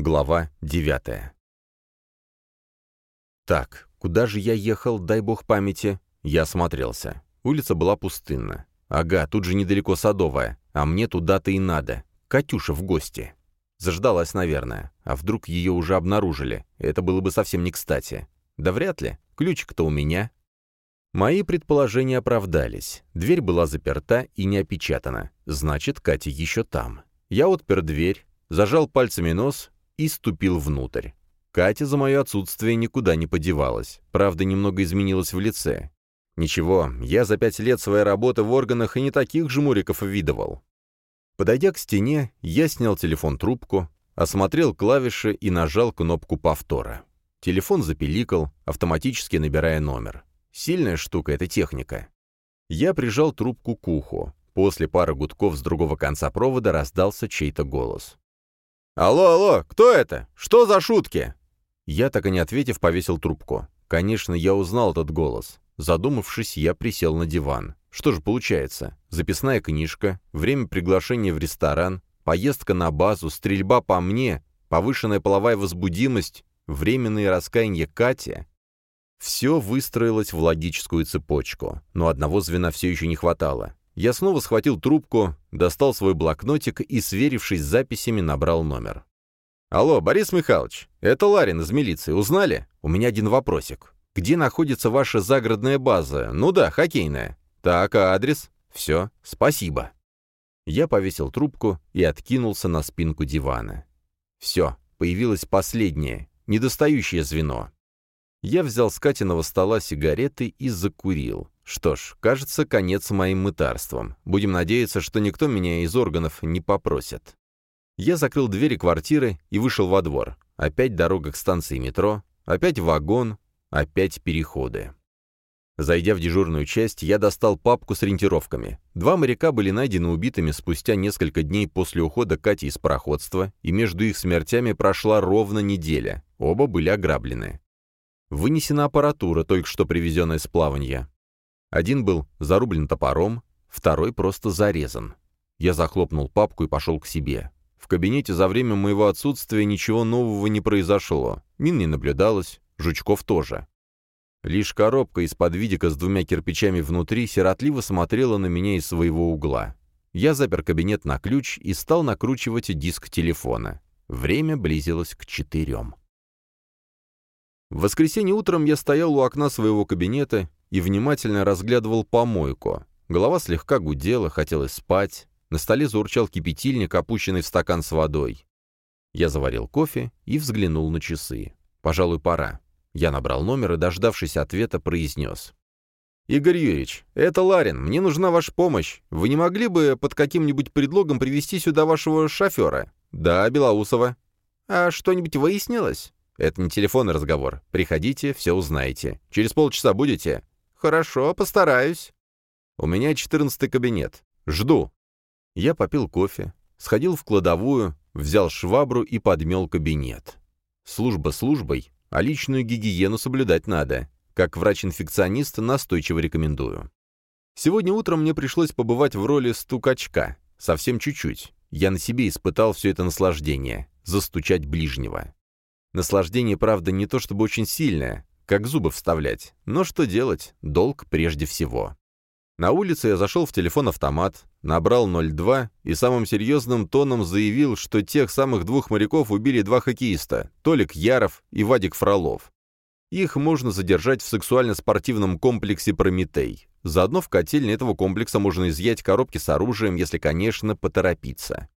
Глава девятая. Так, куда же я ехал, дай бог памяти? Я осмотрелся. Улица была пустынна. Ага, тут же недалеко Садовая, а мне туда-то и надо. Катюша в гости. Заждалась, наверное. А вдруг ее уже обнаружили? Это было бы совсем не кстати. Да вряд ли. Ключик-то у меня. Мои предположения оправдались. Дверь была заперта и не опечатана. Значит, Катя еще там. Я отпер дверь, зажал пальцами нос и ступил внутрь. Катя за мое отсутствие никуда не подевалась. Правда, немного изменилась в лице. Ничего, я за пять лет своей работы в органах и не таких жмуриков видывал. Подойдя к стене, я снял телефон-трубку, осмотрел клавиши и нажал кнопку повтора. Телефон запеликал, автоматически набирая номер. Сильная штука эта техника. Я прижал трубку к уху. После пары гудков с другого конца провода раздался чей-то голос. «Алло, алло, кто это? Что за шутки?» Я, так и не ответив, повесил трубку. Конечно, я узнал этот голос. Задумавшись, я присел на диван. Что же получается? Записная книжка, время приглашения в ресторан, поездка на базу, стрельба по мне, повышенная половая возбудимость, временные раскаяния Кати. Все выстроилось в логическую цепочку, но одного звена все еще не хватало. Я снова схватил трубку, достал свой блокнотик и, сверившись с записями, набрал номер. «Алло, Борис Михайлович, это Ларин из милиции. Узнали? У меня один вопросик. Где находится ваша загородная база? Ну да, хоккейная. Так, а адрес? Все, спасибо». Я повесил трубку и откинулся на спинку дивана. Все, появилось последнее, недостающее звено. Я взял с Катиного стола сигареты и закурил. Что ж, кажется, конец моим мытарствам. Будем надеяться, что никто меня из органов не попросит. Я закрыл двери квартиры и вышел во двор. Опять дорога к станции метро, опять вагон, опять переходы. Зайдя в дежурную часть, я достал папку с ориентировками. Два моряка были найдены убитыми спустя несколько дней после ухода Кати из пароходства, и между их смертями прошла ровно неделя. Оба были ограблены. Вынесена аппаратура, только что привезенная с плавания. Один был зарублен топором, второй просто зарезан. Я захлопнул папку и пошел к себе. В кабинете за время моего отсутствия ничего нового не произошло. Мин не наблюдалось, Жучков тоже. Лишь коробка из-под видика с двумя кирпичами внутри сиротливо смотрела на меня из своего угла. Я запер кабинет на ключ и стал накручивать диск телефона. Время близилось к четырем. В воскресенье утром я стоял у окна своего кабинета и внимательно разглядывал помойку. Голова слегка гудела, хотелось спать. На столе заурчал кипятильник, опущенный в стакан с водой. Я заварил кофе и взглянул на часы. Пожалуй, пора. Я набрал номер и, дождавшись ответа, произнес. «Игорь Юрьевич, это Ларин, мне нужна ваша помощь. Вы не могли бы под каким-нибудь предлогом привести сюда вашего шофера?» «Да, Белоусова». «А что-нибудь выяснилось?» «Это не телефонный разговор. Приходите, все узнаете. Через полчаса будете?» «Хорошо, постараюсь». «У меня четырнадцатый кабинет. Жду». Я попил кофе, сходил в кладовую, взял швабру и подмел кабинет. Служба службой, а личную гигиену соблюдать надо. Как врач-инфекционист настойчиво рекомендую. Сегодня утром мне пришлось побывать в роли стукачка. Совсем чуть-чуть. Я на себе испытал все это наслаждение. Застучать ближнего. Наслаждение, правда, не то чтобы очень сильное, как зубы вставлять. Но что делать? Долг прежде всего. На улице я зашел в телефон-автомат, набрал 02 и самым серьезным тоном заявил, что тех самых двух моряков убили два хоккеиста, Толик Яров и Вадик Фролов. Их можно задержать в сексуально-спортивном комплексе «Прометей». Заодно в котельне этого комплекса можно изъять коробки с оружием, если, конечно, поторопиться.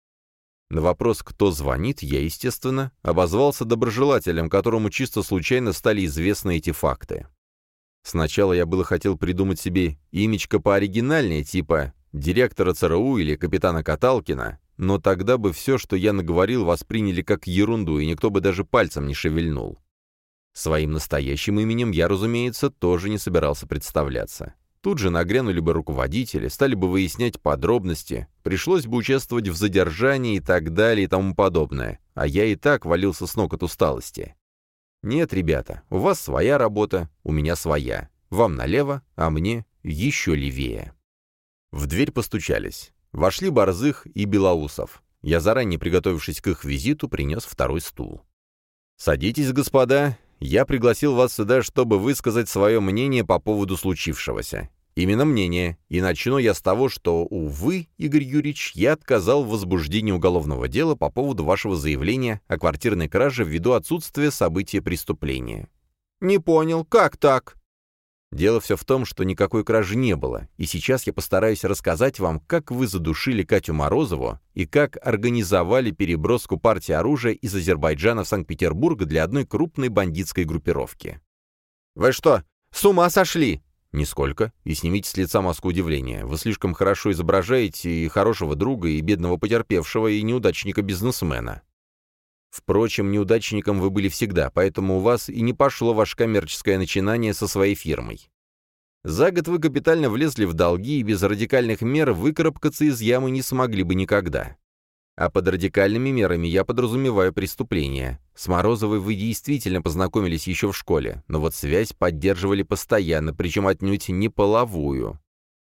На вопрос, кто звонит, я, естественно, обозвался доброжелателем, которому чисто случайно стали известны эти факты. Сначала я было хотел придумать себе имечко пооригинальнее, типа директора ЦРУ или капитана Каталкина, но тогда бы все, что я наговорил, восприняли как ерунду, и никто бы даже пальцем не шевельнул. Своим настоящим именем я, разумеется, тоже не собирался представляться. Тут же нагрянули бы руководители, стали бы выяснять подробности, пришлось бы участвовать в задержании и так далее и тому подобное, а я и так валился с ног от усталости. Нет, ребята, у вас своя работа, у меня своя. Вам налево, а мне еще левее. В дверь постучались. Вошли Борзых и Белоусов. Я, заранее приготовившись к их визиту, принес второй стул. «Садитесь, господа. Я пригласил вас сюда, чтобы высказать свое мнение по поводу случившегося. Именно мнение. И начну я с того, что, увы, Игорь Юрьевич, я отказал в возбуждении уголовного дела по поводу вашего заявления о квартирной краже ввиду отсутствия события преступления». «Не понял, как так?» Дело все в том, что никакой кражи не было, и сейчас я постараюсь рассказать вам, как вы задушили Катю Морозову и как организовали переброску партии оружия из Азербайджана в Санкт-Петербург для одной крупной бандитской группировки. «Вы что, с ума сошли?» «Нисколько. И снимите с лица маску удивления. Вы слишком хорошо изображаете и хорошего друга, и бедного потерпевшего, и неудачника-бизнесмена». Впрочем, неудачником вы были всегда, поэтому у вас и не пошло ваше коммерческое начинание со своей фирмой. За год вы капитально влезли в долги и без радикальных мер выкарабкаться из ямы не смогли бы никогда. А под радикальными мерами я подразумеваю преступление. С Морозовой вы действительно познакомились еще в школе, но вот связь поддерживали постоянно, причем отнюдь не половую.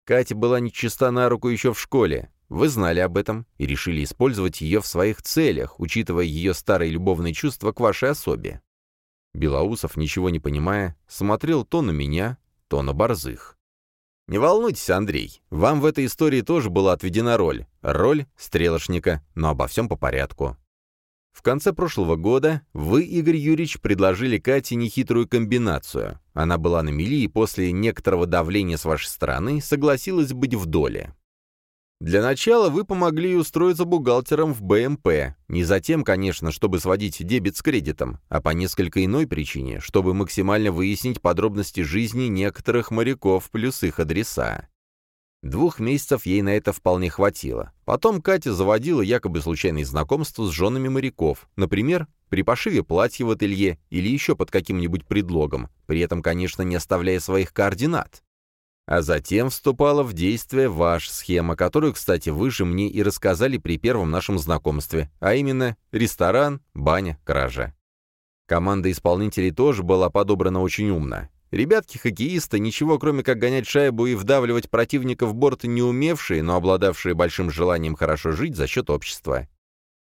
Катя была нечиста на руку еще в школе, вы знали об этом и решили использовать ее в своих целях, учитывая ее старые любовные чувства к вашей особе. Белоусов, ничего не понимая, смотрел то на меня, то на Борзых. «Не волнуйтесь, Андрей, вам в этой истории тоже была отведена роль. Роль стрелочника, но обо всем по порядку. В конце прошлого года вы, Игорь Юрьевич, предложили Кате нехитрую комбинацию. Она была на мели и после некоторого давления с вашей стороны согласилась быть в доле. Для начала вы помогли устроиться бухгалтером в БМП. Не затем, конечно, чтобы сводить дебет с кредитом, а по несколько иной причине, чтобы максимально выяснить подробности жизни некоторых моряков плюс их адреса. Двух месяцев ей на это вполне хватило. Потом Катя заводила якобы случайные знакомства с женами моряков, например, при пошиве платья в ателье или еще под каким-нибудь предлогом, при этом, конечно, не оставляя своих координат. А затем вступала в действие ваша схема, которую, кстати, вы же мне и рассказали при первом нашем знакомстве, а именно ресторан, баня, кража. Команда исполнителей тоже была подобрана очень умно. Ребятки-хоккеисты, ничего кроме как гонять шайбу и вдавливать противника в борт не умевшие, но обладавшие большим желанием хорошо жить за счет общества.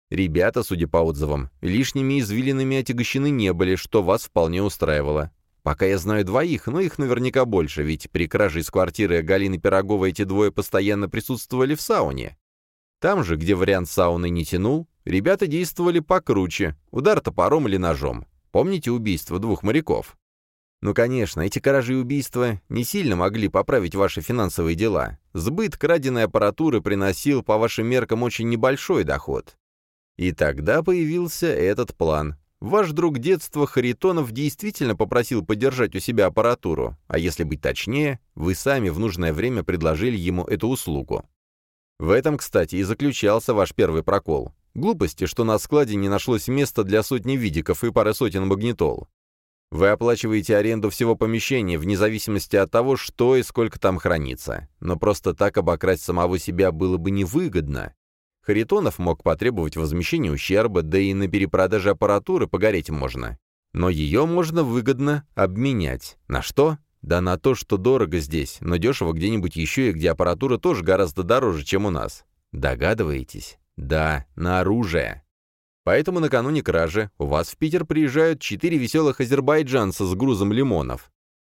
Ребята, судя по отзывам, лишними извилинами отягощены не были, что вас вполне устраивало. Пока я знаю двоих, но их наверняка больше, ведь при краже из квартиры Галины Пироговой эти двое постоянно присутствовали в сауне. Там же, где вариант сауны не тянул, ребята действовали покруче, удар топором или ножом. Помните убийство двух моряков? Ну, конечно, эти кражи и убийства не сильно могли поправить ваши финансовые дела. Сбыт краденой аппаратуры приносил, по вашим меркам, очень небольшой доход. И тогда появился этот план. Ваш друг детства Харитонов действительно попросил подержать у себя аппаратуру, а если быть точнее, вы сами в нужное время предложили ему эту услугу. В этом, кстати, и заключался ваш первый прокол. Глупости, что на складе не нашлось места для сотни видиков и пары сотен магнитол. Вы оплачиваете аренду всего помещения, вне зависимости от того, что и сколько там хранится. Но просто так обокрасть самого себя было бы невыгодно. Харитонов мог потребовать возмещения ущерба, да и на перепродаже аппаратуры погореть можно. Но ее можно выгодно обменять. На что? Да на то, что дорого здесь, но дешево где-нибудь еще и где аппаратура тоже гораздо дороже, чем у нас. Догадываетесь? Да, на оружие. Поэтому накануне кражи у вас в Питер приезжают четыре веселых азербайджанца с грузом лимонов.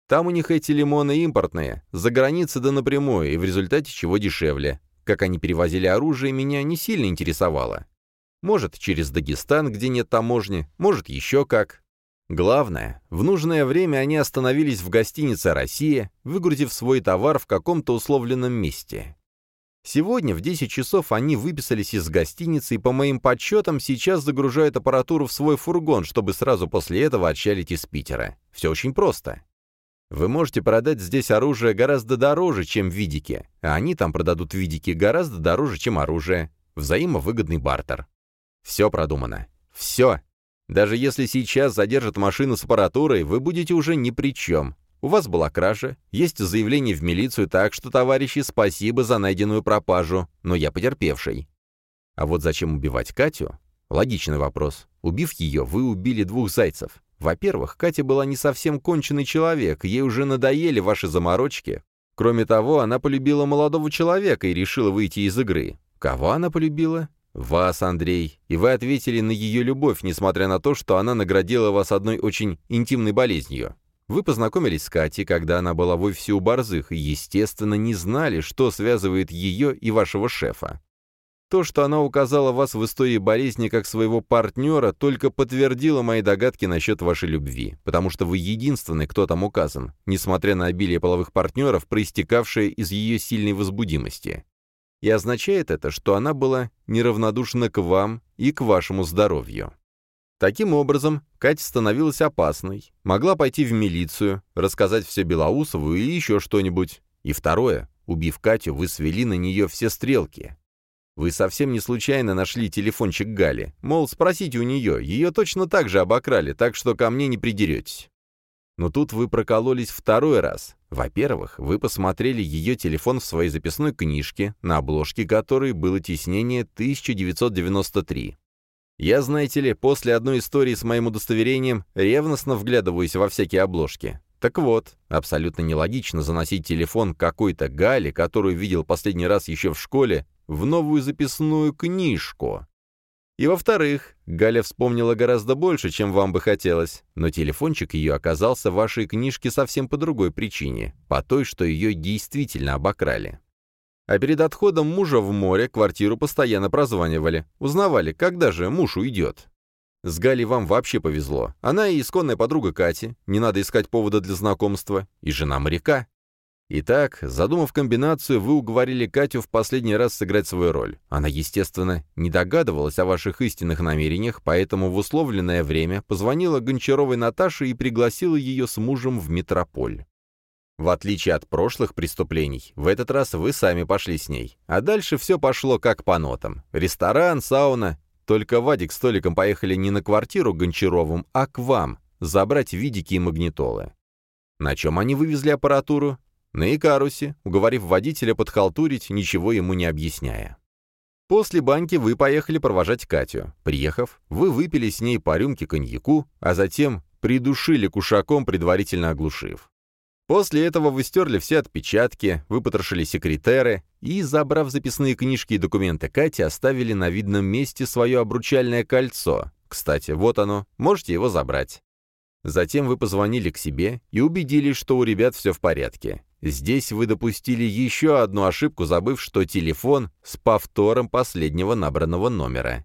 Там у них эти лимоны импортные, за границей да напрямую, и в результате чего дешевле. Как они перевозили оружие, меня не сильно интересовало. Может, через Дагестан, где нет таможни, может, еще как. Главное, в нужное время они остановились в гостинице «Россия», выгрузив свой товар в каком-то условленном месте. Сегодня в 10 часов они выписались из гостиницы и, по моим подсчетам, сейчас загружают аппаратуру в свой фургон, чтобы сразу после этого отчалить из Питера. Все очень просто. Вы можете продать здесь оружие гораздо дороже, чем видики, а они там продадут видики гораздо дороже, чем оружие. Взаимовыгодный бартер. Все продумано. Все. Даже если сейчас задержат машину с аппаратурой, вы будете уже ни при чем. У вас была кража, есть заявление в милицию, так что, товарищи, спасибо за найденную пропажу, но я потерпевший. А вот зачем убивать Катю? Логичный вопрос. Убив ее, вы убили двух зайцев. Во-первых, Катя была не совсем конченый человек, ей уже надоели ваши заморочки. Кроме того, она полюбила молодого человека и решила выйти из игры. Кого она полюбила? Вас, Андрей, и вы ответили на ее любовь, несмотря на то, что она наградила вас одной очень интимной болезнью. Вы познакомились с Катей, когда она была вовсе у борзых, и, естественно, не знали, что связывает ее и вашего шефа. То, что она указала вас в истории болезни как своего партнера, только подтвердило мои догадки насчет вашей любви, потому что вы единственный, кто там указан, несмотря на обилие половых партнеров, проистекавшее из ее сильной возбудимости. И означает это, что она была неравнодушна к вам и к вашему здоровью. Таким образом, Катя становилась опасной, могла пойти в милицию, рассказать все Белоусову или еще что-нибудь. И второе, убив Катю, вы свели на нее все стрелки. Вы совсем не случайно нашли телефончик Гали. Мол, спросите у нее, ее точно так же обокрали, так что ко мне не придеретесь. Но тут вы прокололись второй раз. Во-первых, вы посмотрели ее телефон в своей записной книжке, на обложке которой было тиснение 1993. Я, знаете ли, после одной истории с моим удостоверением ревностно вглядываюсь во всякие обложки. Так вот, абсолютно нелогично заносить телефон какой-то Гали, которую видел последний раз еще в школе, в новую записную книжку. И во-вторых, Галя вспомнила гораздо больше, чем вам бы хотелось, но телефончик ее оказался в вашей книжке совсем по другой причине, по той, что ее действительно обокрали. А перед отходом мужа в море квартиру постоянно прозванивали, узнавали, когда же муж уйдет. С Галей вам вообще повезло. Она и исконная подруга Кати, не надо искать повода для знакомства, и жена моряка. Итак, задумав комбинацию, вы уговорили Катю в последний раз сыграть свою роль. Она, естественно, не догадывалась о ваших истинных намерениях, поэтому в условленное время позвонила Гончаровой Наташе и пригласила ее с мужем в метрополь. В отличие от прошлых преступлений, в этот раз вы сами пошли с ней. А дальше все пошло как по нотам. Ресторан, сауна. Только Вадик с Толиком поехали не на квартиру Гончаровым, а к вам, забрать видики и магнитолы. На чем они вывезли аппаратуру? На Икарусе, уговорив водителя подхалтурить, ничего ему не объясняя. После баньки вы поехали провожать Катю. Приехав, вы выпили с ней по рюмке коньяку, а затем придушили кушаком, предварительно оглушив. После этого вы стерли все отпечатки, выпотрошили секретеры и, забрав записные книжки и документы Кати, оставили на видном месте свое обручальное кольцо. Кстати, вот оно, можете его забрать. Затем вы позвонили к себе и убедились, что у ребят все в порядке. Здесь вы допустили еще одну ошибку, забыв, что телефон с повтором последнего набранного номера.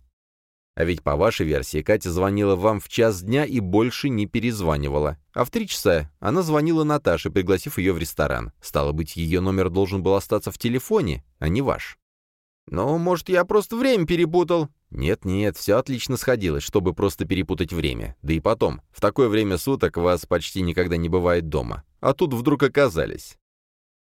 А ведь по вашей версии Катя звонила вам в час дня и больше не перезванивала. А в три часа она звонила Наташе, пригласив ее в ресторан. Стало быть, ее номер должен был остаться в телефоне, а не ваш. «Ну, может, я просто время перепутал?» «Нет-нет, все отлично сходилось, чтобы просто перепутать время. Да и потом, в такое время суток вас почти никогда не бывает дома. А тут вдруг оказались.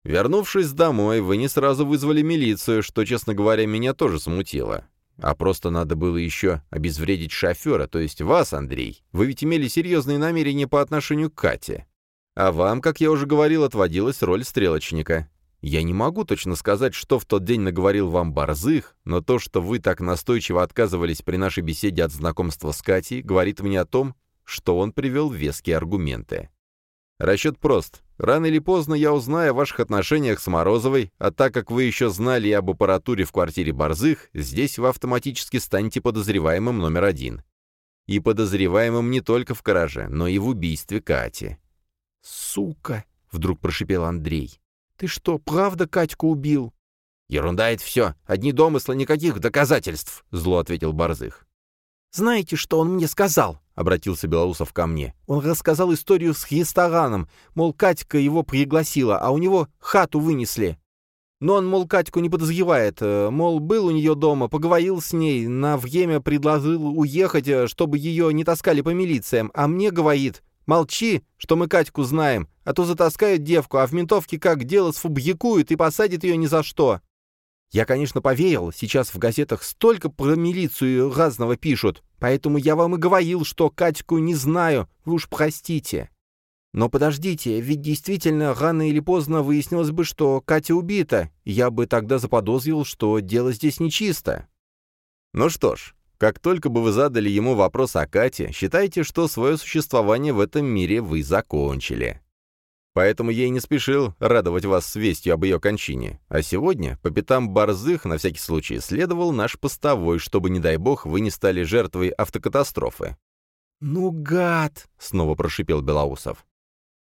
Вернувшись домой, вы не сразу вызвали милицию, что, честно говоря, меня тоже смутило. А просто надо было еще обезвредить шофера, то есть вас, Андрей. Вы ведь имели серьезные намерения по отношению к Кате. А вам, как я уже говорил, отводилась роль стрелочника. Я не могу точно сказать, что в тот день наговорил вам Борзых, но то, что вы так настойчиво отказывались при нашей беседе от знакомства с Катей, говорит мне о том, что он привел веские аргументы. Расчет прост. Рано или поздно я узнаю о ваших отношениях с Морозовой, а так как вы еще знали об аппаратуре в квартире Борзых, здесь вы автоматически станете подозреваемым номер один. И подозреваемым не только в краже, но и в убийстве Кати. «Сука!» — вдруг прошипел Андрей. «Ты что, правда Катьку убил?» «Ерунда это все. Одни домыслы, никаких доказательств», — зло ответил Борзых. «Знаете, что он мне сказал?» — обратился Белоусов ко мне. «Он рассказал историю с рестораном. Мол, Катька его пригласила, а у него хату вынесли. Но он, мол, Катьку не подозревает. Э, мол, был у нее дома, поговорил с ней, на время предложил уехать, э, чтобы ее не таскали по милициям. А мне говорит, молчи, что мы Катьку знаем, а то затаскают девку, а в ментовке как дело сфабрикуют и посадят ее ни за что. Я, конечно, поверил, сейчас в газетах столько про милицию разного пишут, поэтому я вам и говорил, что Катьку не знаю, вы уж простите. Но подождите, ведь действительно рано или поздно выяснилось бы, что Катя убита, я бы тогда заподозрил, что дело здесь нечисто. Ну что ж, как только бы вы задали ему вопрос о Кате, считайте, что свое существование в этом мире вы закончили. Поэтому я и не спешил радовать вас с вестью об ее кончине. А сегодня, по пятам борзых, на всякий случай, следовал наш постовой, чтобы, не дай бог, вы не стали жертвой автокатастрофы». «Ну, гад!» — снова прошипел Белоусов.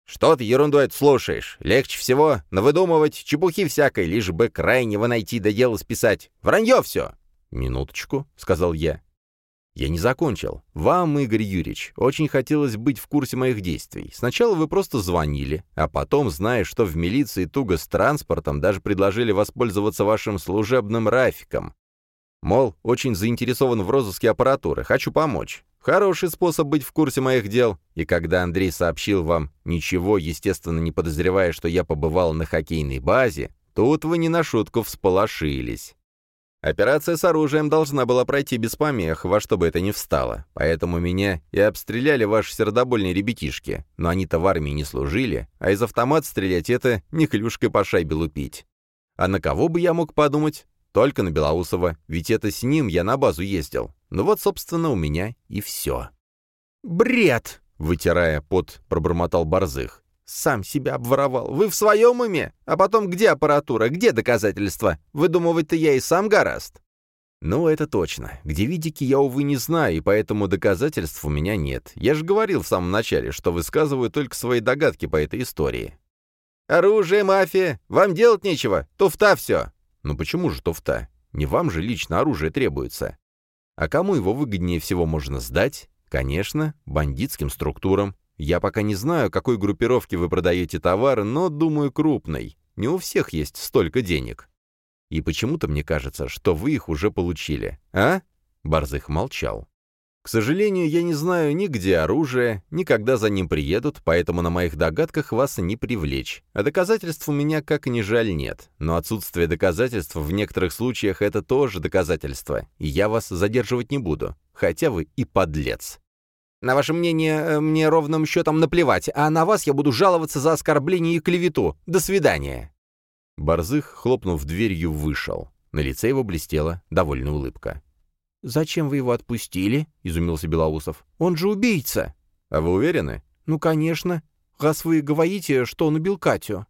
«Что ты ерундой слушаешь? Легче всего навыдумывать чепухи всякой, лишь бы крайнего найти да дело списать. Вранье все!» «Минуточку», — сказал я. «Я не закончил. Вам, Игорь Юрьевич, очень хотелось быть в курсе моих действий. Сначала вы просто звонили, а потом, зная, что в милиции туго с транспортом, даже предложили воспользоваться вашим служебным рафиком. Мол, очень заинтересован в розыске аппаратуры, хочу помочь. Хороший способ быть в курсе моих дел. И когда Андрей сообщил вам ничего, естественно, не подозревая, что я побывал на хоккейной базе, тут вы не на шутку всполошились. Операция с оружием должна была пройти без помех, во что бы это ни встало. Поэтому меня и обстреляли ваши сердобольные ребятишки. Но они-то в армии не служили, а из автомата стрелять это не клюшкой по шайбе лупить. А на кого бы я мог подумать? Только на Белоусова, ведь это с ним я на базу ездил. Ну вот, собственно, у меня и все. «Бред!» — вытирая пот, пробормотал Борзых. «Сам себя обворовал. Вы в своем уме? А потом где аппаратура, где доказательства? Выдумывать-то я и сам гораст». «Ну, это точно. Где видики, я, увы, не знаю, и поэтому доказательств у меня нет. Я же говорил в самом начале, что высказываю только свои догадки по этой истории». «Оружие, мафия! Вам делать нечего! Туфта все!» «Ну почему же туфта? Не вам же лично оружие требуется. А кому его выгоднее всего можно сдать? Конечно, бандитским структурам. Я пока не знаю, какой группировке вы продаете товар, но, думаю, крупной. Не у всех есть столько денег. И почему-то мне кажется, что вы их уже получили. А?» Барзых молчал. К сожалению, я не знаю ни где оружие, ни когда за ним приедут, поэтому на моих догадках вас не привлечь. А доказательств у меня как ни жаль нет. Но отсутствие доказательств в некоторых случаях это тоже доказательство, и я вас задерживать не буду, хотя вы и подлец. На ваше мнение э, мне ровным счетом наплевать, а на вас я буду жаловаться за оскорбление и клевету. До свидания. Борзых, хлопнув дверью, вышел. На лице его блестела довольная улыбка. «Зачем вы его отпустили?» — изумился Белоусов. «Он же убийца!» «А вы уверены?» «Ну, конечно. Раз вы говорите, что он убил Катю».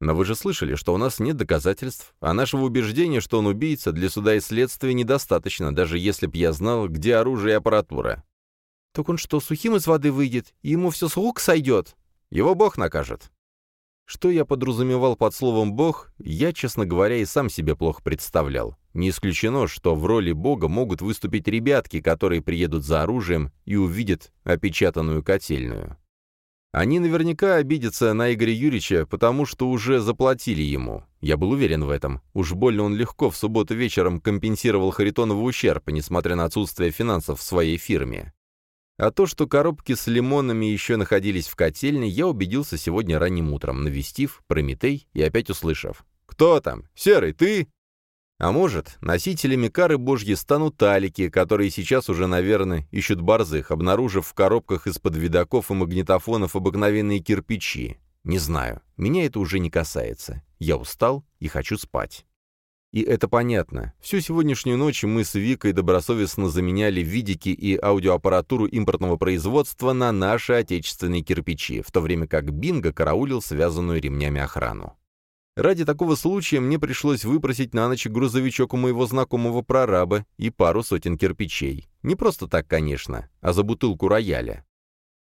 «Но вы же слышали, что у нас нет доказательств, а нашего убеждения, что он убийца, для суда и следствия недостаточно, даже если б я знал, где оружие и аппаратура». «Так он что, сухим из воды выйдет, и ему все с рук сойдет?» «Его Бог накажет». Что я подразумевал под словом «бог», я, честно говоря, и сам себе плохо представлял. Не исключено, что в роли бога могут выступить ребятки, которые приедут за оружием и увидят опечатанную котельную. Они наверняка обидятся на Игоря Юрьевича, потому что уже заплатили ему. Я был уверен в этом. Уж больно он легко в субботу вечером компенсировал Харитонову ущерб, несмотря на отсутствие финансов в своей фирме. А то, что коробки с лимонами еще находились в котельне, я убедился сегодня ранним утром, навестив Прометей и опять услышав. «Кто там? Серый, ты?» А может, носителями кары божьи станут талики, которые сейчас уже, наверное, ищут борзых, обнаружив в коробках из-под видаков и магнитофонов обыкновенные кирпичи. Не знаю, меня это уже не касается. Я устал и хочу спать. И это понятно. Всю сегодняшнюю ночь мы с Викой добросовестно заменяли видики и аудиоаппаратуру импортного производства на наши отечественные кирпичи, в то время как Бинго караулил связанную ремнями охрану. Ради такого случая мне пришлось выпросить на ночь грузовичок у моего знакомого прораба и пару сотен кирпичей. Не просто так, конечно, а за бутылку рояля.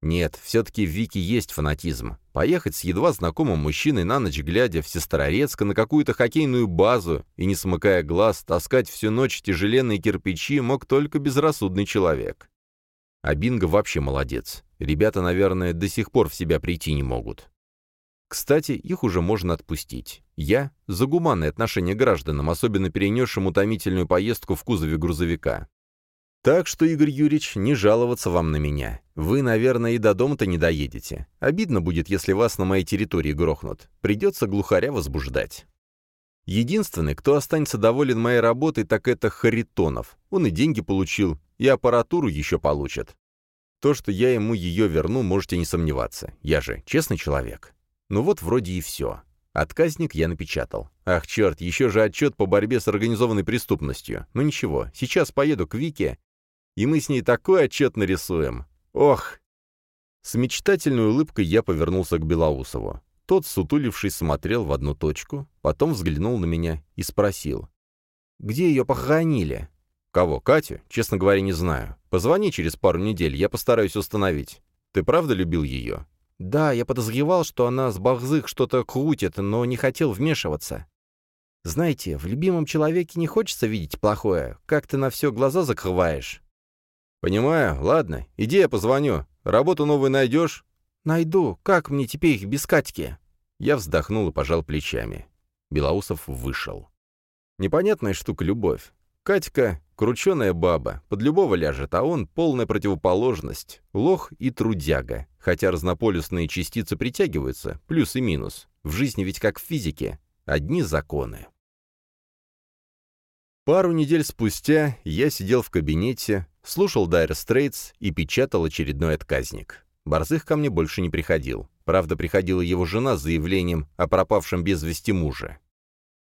Нет, все-таки в Вике есть фанатизм. Поехать с едва знакомым мужчиной на ночь глядя в Сестрорецко на какую-то хоккейную базу и, не смыкая глаз, таскать всю ночь тяжеленные кирпичи мог только безрассудный человек. А Бинго вообще молодец. Ребята, наверное, до сих пор в себя прийти не могут. Кстати, их уже можно отпустить. Я за гуманное отношение гражданам, особенно перенесшим утомительную поездку в кузове грузовика. Так что, Игорь Юрьевич, не жаловаться вам на меня. Вы, наверное, и до дома-то не доедете. Обидно будет, если вас на моей территории грохнут. Придется глухаря возбуждать. Единственный, кто останется доволен моей работой, так это Харитонов. Он и деньги получил, и аппаратуру еще получит. То, что я ему ее верну, можете не сомневаться. Я же честный человек. Ну вот вроде и все. Отказник я напечатал. Ах, черт, еще же отчет по борьбе с организованной преступностью. Ну ничего, сейчас поеду к Вике и мы с ней такой отчет нарисуем. Ох!» С мечтательной улыбкой я повернулся к Белоусову. Тот, сутулившись, смотрел в одну точку, потом взглянул на меня и спросил. «Где ее похоронили?» «Кого? Катю? Честно говоря, не знаю. Позвони через пару недель, я постараюсь установить. Ты правда любил ее?» «Да, я подозревал, что она с Бахзых что-то крутит, но не хотел вмешиваться. Знаете, в любимом человеке не хочется видеть плохое. Как ты на все глаза закрываешь?» «Понимаю. Ладно, иди я позвоню. Работу новую найдешь?» «Найду. Как мне теперь без Катьки?» Я вздохнул и пожал плечами. Белоусов вышел. Непонятная штука любовь. Катька — крученая баба, под любого ляжет, а он — полная противоположность, лох и трудяга. Хотя разнополюсные частицы притягиваются, плюс и минус. В жизни ведь как в физике. Одни законы. Пару недель спустя я сидел в кабинете, слушал Dire Straits и печатал очередной отказник. Борзых ко мне больше не приходил. Правда, приходила его жена с заявлением о пропавшем без вести муже.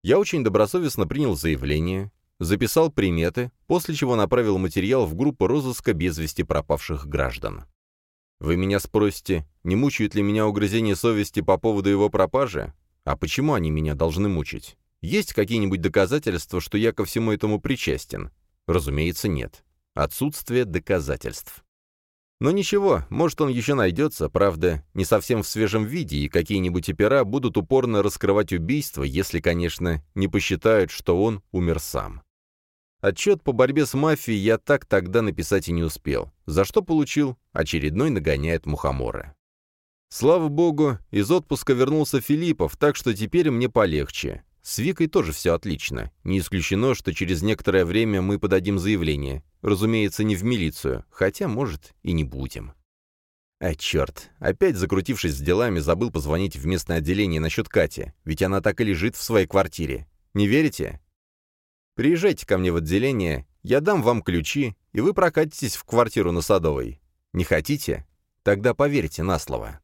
Я очень добросовестно принял заявление, записал приметы, после чего направил материал в группу розыска без вести пропавших граждан. Вы меня спросите, не мучают ли меня угрызения совести по поводу его пропажи? А почему они меня должны мучить? Есть какие-нибудь доказательства, что я ко всему этому причастен? Разумеется, нет. Отсутствие доказательств. Но ничего, может он еще найдется, правда, не совсем в свежем виде, и какие-нибудь опера будут упорно раскрывать убийство, если, конечно, не посчитают, что он умер сам. Отчет по борьбе с мафией я так тогда написать и не успел, за что получил очередной нагоняет мухомора. Слава богу, из отпуска вернулся Филиппов, так что теперь мне полегче. С Викой тоже все отлично. Не исключено, что через некоторое время мы подадим заявление. Разумеется, не в милицию, хотя, может, и не будем. А черт, опять закрутившись с делами, забыл позвонить в местное отделение насчет Кати, ведь она так и лежит в своей квартире. Не верите? Приезжайте ко мне в отделение, я дам вам ключи, и вы прокатитесь в квартиру на Садовой. Не хотите? Тогда поверьте на слово.